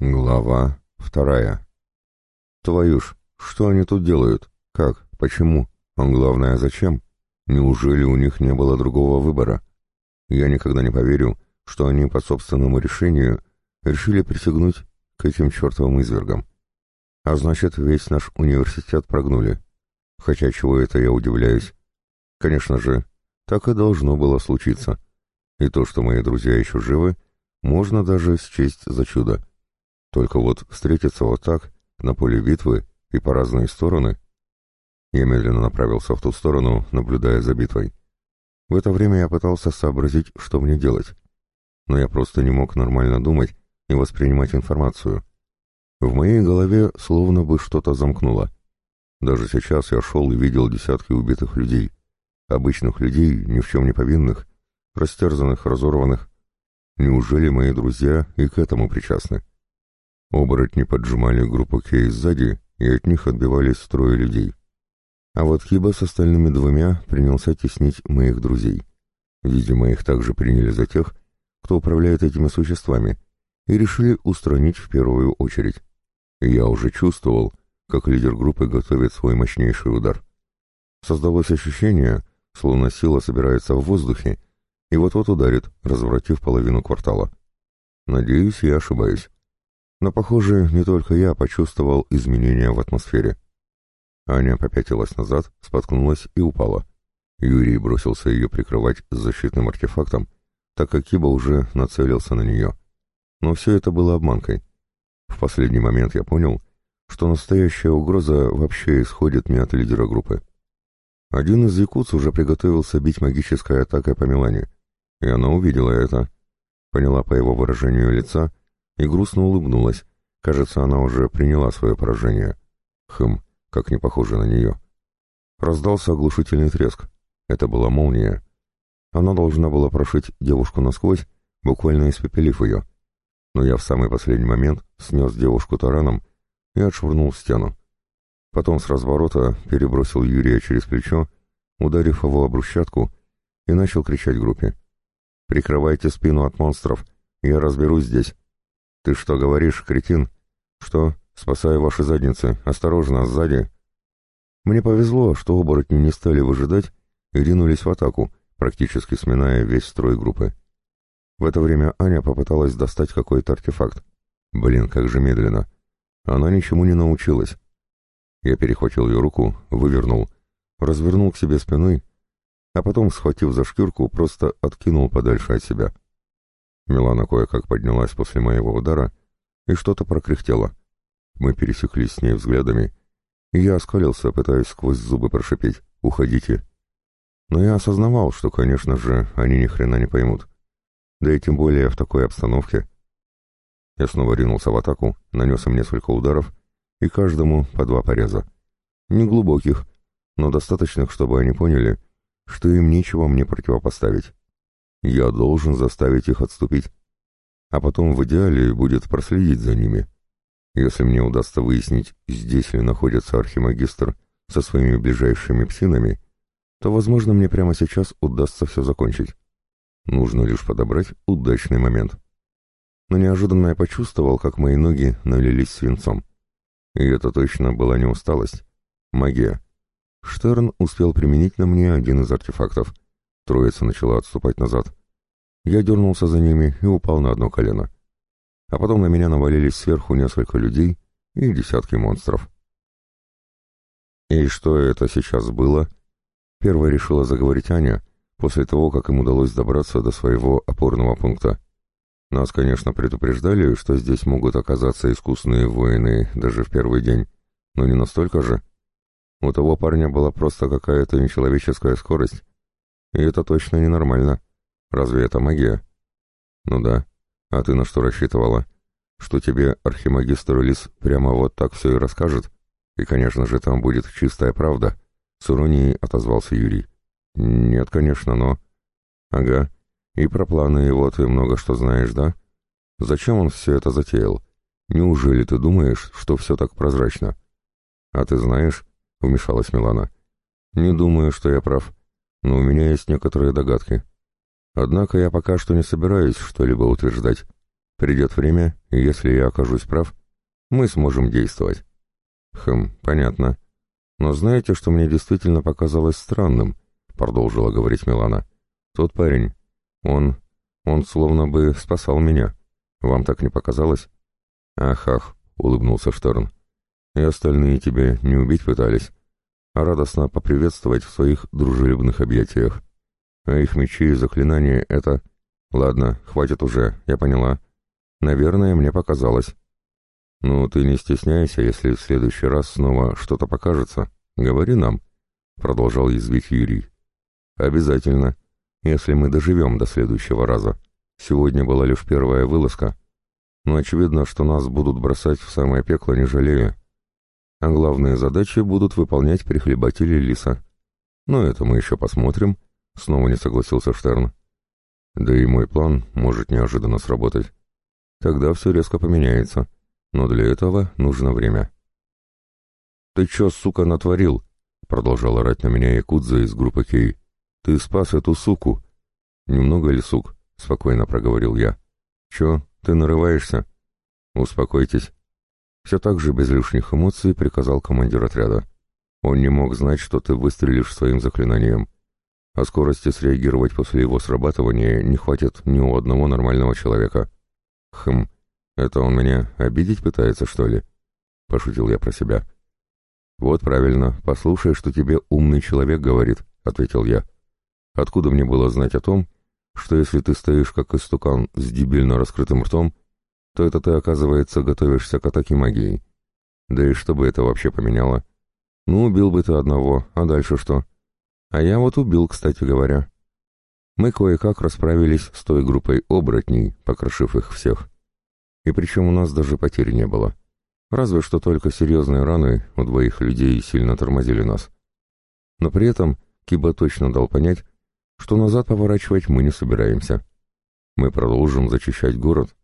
Глава вторая. Твою ж, что они тут делают? Как? Почему? А главное, зачем? Неужели у них не было другого выбора? Я никогда не поверю, что они по собственному решению решили присягнуть к этим чертовым извергам. А значит, весь наш университет прогнули. Хотя чего это я удивляюсь? Конечно же, так и должно было случиться. И то, что мои друзья еще живы, можно даже счесть за чудо. Только вот встретиться вот так, на поле битвы и по разные стороны... Я медленно направился в ту сторону, наблюдая за битвой. В это время я пытался сообразить, что мне делать. Но я просто не мог нормально думать и воспринимать информацию. В моей голове словно бы что-то замкнуло. Даже сейчас я шел и видел десятки убитых людей. Обычных людей, ни в чем не повинных, растерзанных, разорванных. Неужели мои друзья и к этому причастны? Оборотни поджимали группу Кей сзади, и от них отбивались трое людей. А вот Хиба с остальными двумя принялся теснить моих друзей. Видимо, их также приняли за тех, кто управляет этими существами, и решили устранить в первую очередь. И я уже чувствовал, как лидер группы готовит свой мощнейший удар. Создалось ощущение, словно сила собирается в воздухе и вот-вот ударит, развратив половину квартала. Надеюсь, я ошибаюсь. Но, похоже, не только я почувствовал изменения в атмосфере. Аня попятилась назад, споткнулась и упала. Юрий бросился ее прикрывать защитным артефактом, так как Киба уже нацелился на нее. Но все это было обманкой. В последний момент я понял, что настоящая угроза вообще исходит не от лидера группы. Один из якутс уже приготовился бить магической атакой по Милане, и она увидела это. Поняла по его выражению лица, и грустно улыбнулась. Кажется, она уже приняла свое поражение. Хм, как не похоже на нее. Раздался оглушительный треск. Это была молния. Она должна была прошить девушку насквозь, буквально испепелив ее. Но я в самый последний момент снес девушку тараном и отшвырнул в стену. Потом с разворота перебросил Юрия через плечо, ударив его об брусчатку, и начал кричать группе. «Прикрывайте спину от монстров, я разберусь здесь». «Ты что говоришь, кретин?» «Что? Спасаю ваши задницы. Осторожно, сзади!» Мне повезло, что оборотни не стали выжидать и ринулись в атаку, практически сминая весь строй группы. В это время Аня попыталась достать какой-то артефакт. Блин, как же медленно. Она ничему не научилась. Я перехватил ее руку, вывернул, развернул к себе спиной, а потом, схватив за шкирку, просто откинул подальше от себя. Милана кое-как поднялась после моего удара и что-то прокряхтела. Мы пересеклись с ней взглядами, и я оскалился, пытаясь сквозь зубы прошипеть «Уходите!». Но я осознавал, что, конечно же, они ни хрена не поймут. Да и тем более в такой обстановке. Я снова ринулся в атаку, нанес им несколько ударов, и каждому по два пореза. Не глубоких, но достаточных, чтобы они поняли, что им нечего мне противопоставить. Я должен заставить их отступить. А потом в идеале будет проследить за ними. Если мне удастся выяснить, здесь ли находится архимагистр со своими ближайшими псинами, то, возможно, мне прямо сейчас удастся все закончить. Нужно лишь подобрать удачный момент. Но неожиданно я почувствовал, как мои ноги налились свинцом. И это точно была не усталость. Магия. Штерн успел применить на мне один из артефактов — Троица начала отступать назад. Я дернулся за ними и упал на одно колено. А потом на меня навалились сверху несколько людей и десятки монстров. «И что это сейчас было?» Первая решила заговорить Аня, после того, как им удалось добраться до своего опорного пункта. Нас, конечно, предупреждали, что здесь могут оказаться искусные воины даже в первый день, но не настолько же. У того парня была просто какая-то нечеловеческая скорость, и это точно ненормально. Разве это магия? Ну да. А ты на что рассчитывала? Что тебе архимагистр Лис прямо вот так все и расскажет? И, конечно же, там будет чистая правда. С иронией отозвался Юрий. Нет, конечно, но... Ага. И про планы его ты много что знаешь, да? Зачем он все это затеял? Неужели ты думаешь, что все так прозрачно? А ты знаешь, — вмешалась Милана, — не думаю, что я прав но у меня есть некоторые догадки. Однако я пока что не собираюсь что-либо утверждать. Придет время, и если я окажусь прав, мы сможем действовать. Хм, понятно. Но знаете, что мне действительно показалось странным? Продолжила говорить Милана. Тот парень, он... он словно бы спасал меня. Вам так не показалось? Ах, ах, улыбнулся Штерн. И остальные тебя не убить пытались, радостно поприветствовать в своих дружелюбных объятиях. А их мечи и заклинания — это... Ладно, хватит уже, я поняла. Наверное, мне показалось. Ну, ты не стесняйся, если в следующий раз снова что-то покажется. Говори нам, — продолжал язвить Юрий. Обязательно, если мы доживем до следующего раза. Сегодня была лишь первая вылазка, но очевидно, что нас будут бросать в самое пекло, не жалея. А главные задачи будут выполнять прихлебатели лиса. Но это мы еще посмотрим, — снова не согласился Штерн. Да и мой план может неожиданно сработать. Тогда все резко поменяется, но для этого нужно время. «Ты че, сука, натворил?» — продолжал орать на меня Якудза из группы Кей. «Ты спас эту суку!» «Немного ли сук?» — спокойно проговорил я. «Че, ты нарываешься?» «Успокойтесь». Все так же без лишних эмоций приказал командир отряда. Он не мог знать, что ты выстрелишь своим заклинанием. А скорости среагировать после его срабатывания не хватит ни у одного нормального человека. Хм, это он меня обидеть пытается, что ли? Пошутил я про себя. Вот правильно, послушай, что тебе умный человек говорит, ответил я. Откуда мне было знать о том, что если ты стоишь как истукан с дебильно раскрытым ртом, то это ты, оказывается, готовишься к атаке магией. Да и что бы это вообще поменяло? Ну, убил бы ты одного, а дальше что? А я вот убил, кстати говоря. Мы кое-как расправились с той группой оборотней, покрошив их всех. И причем у нас даже потерь не было. Разве что только серьезные раны у двоих людей сильно тормозили нас. Но при этом Киба точно дал понять, что назад поворачивать мы не собираемся. Мы продолжим зачищать город,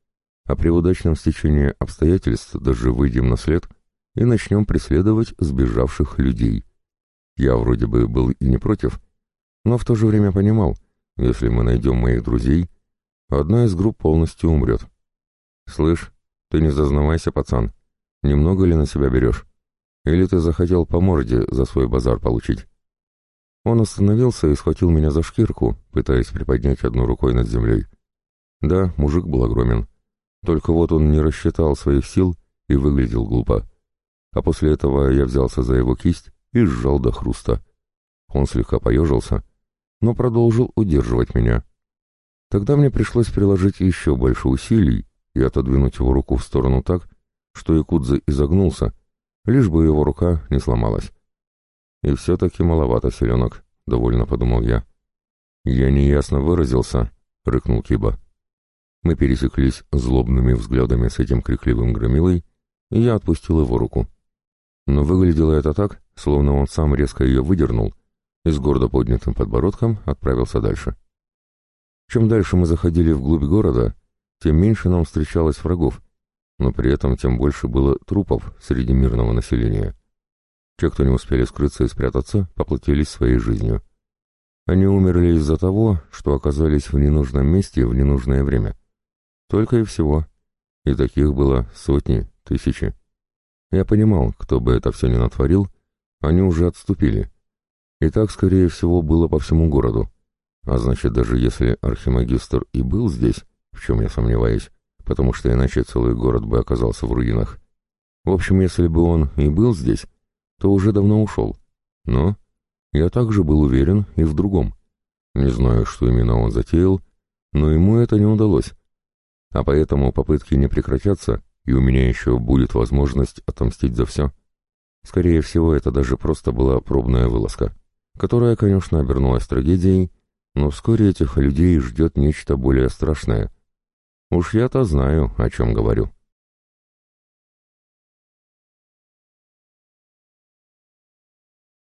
а при удачном стечении обстоятельств даже выйдем на след и начнем преследовать сбежавших людей. Я вроде бы был и не против, но в то же время понимал, если мы найдем моих друзей, одна из групп полностью умрет. «Слышь, ты не зазнавайся, пацан. Немного ли на себя берешь? Или ты захотел по морде за свой базар получить?» Он остановился и схватил меня за шкирку, пытаясь приподнять одной рукой над землей. Да, мужик был огромен. Только вот он не рассчитал своих сил и выглядел глупо. А после этого я взялся за его кисть и сжал до хруста. Он слегка поежился, но продолжил удерживать меня. Тогда мне пришлось приложить еще больше усилий и отодвинуть его руку в сторону так, что Якудза изогнулся, лишь бы его рука не сломалась. И все-таки маловато селенок, — довольно подумал я. Я неясно выразился, — рыкнул Киба. Мы пересеклись злобными взглядами с этим крикливым громилой, и я отпустил его руку. Но выглядело это так, словно он сам резко ее выдернул и с гордо поднятым подбородком отправился дальше. Чем дальше мы заходили вглубь города, тем меньше нам встречалось врагов, но при этом тем больше было трупов среди мирного населения. Те, кто не успели скрыться и спрятаться, поплатились своей жизнью. Они умерли из-за того, что оказались в ненужном месте в ненужное время. Только и всего. И таких было сотни, тысячи. Я понимал, кто бы это все ни натворил, они уже отступили. И так, скорее всего, было по всему городу. А значит, даже если архимагистр и был здесь, в чем я сомневаюсь, потому что иначе целый город бы оказался в руинах. В общем, если бы он и был здесь, то уже давно ушел. Но я также был уверен и в другом. Не знаю, что именно он затеял, но ему это не удалось. А поэтому попытки не прекратятся, и у меня еще будет возможность отомстить за все. Скорее всего, это даже просто была пробная вылазка, которая, конечно, обернулась трагедией, но вскоре этих людей ждет нечто более страшное. Уж я-то знаю, о чем говорю.